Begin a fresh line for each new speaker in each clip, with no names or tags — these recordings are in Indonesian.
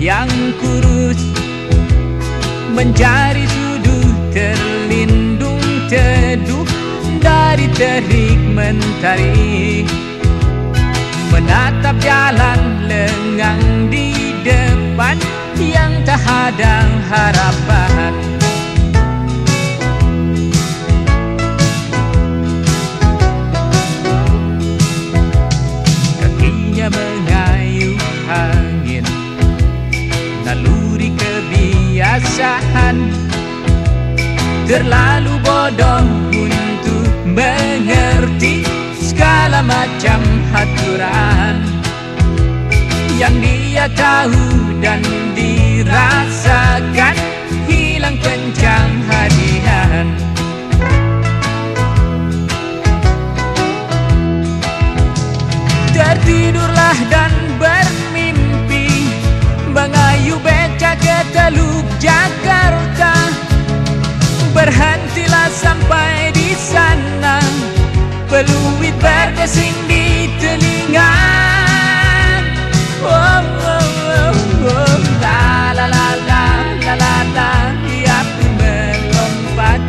yang kurus Mencari sudut terlindung teduh Dari terik mentari. Menatap jalan lengang di depan Yang tak ada harapan. Kebiasaan. Terlalu bodoh untuk mengerti Segala macam aturan Yang dia tahu dan Peluit berdesing di telinga oh, oh, oh, oh. La la la la la la la pun melompat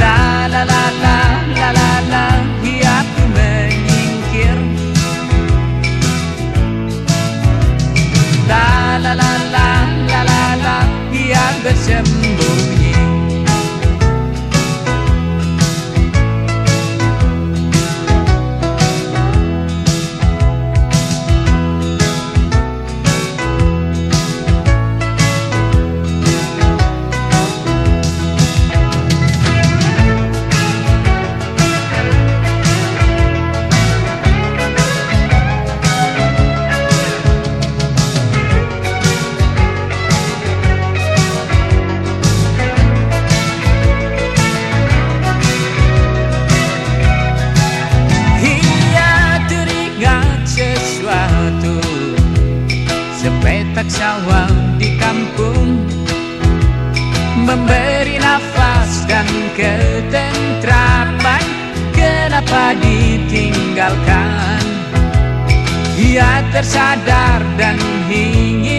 La la la la la la la pun menyingkir La la la la la la la Dia bersembunyi Sepetak sawah di kampung. Memberi nafas dan ketentraman. Kenapa ditinggalkan? Ia tersadar dan ingin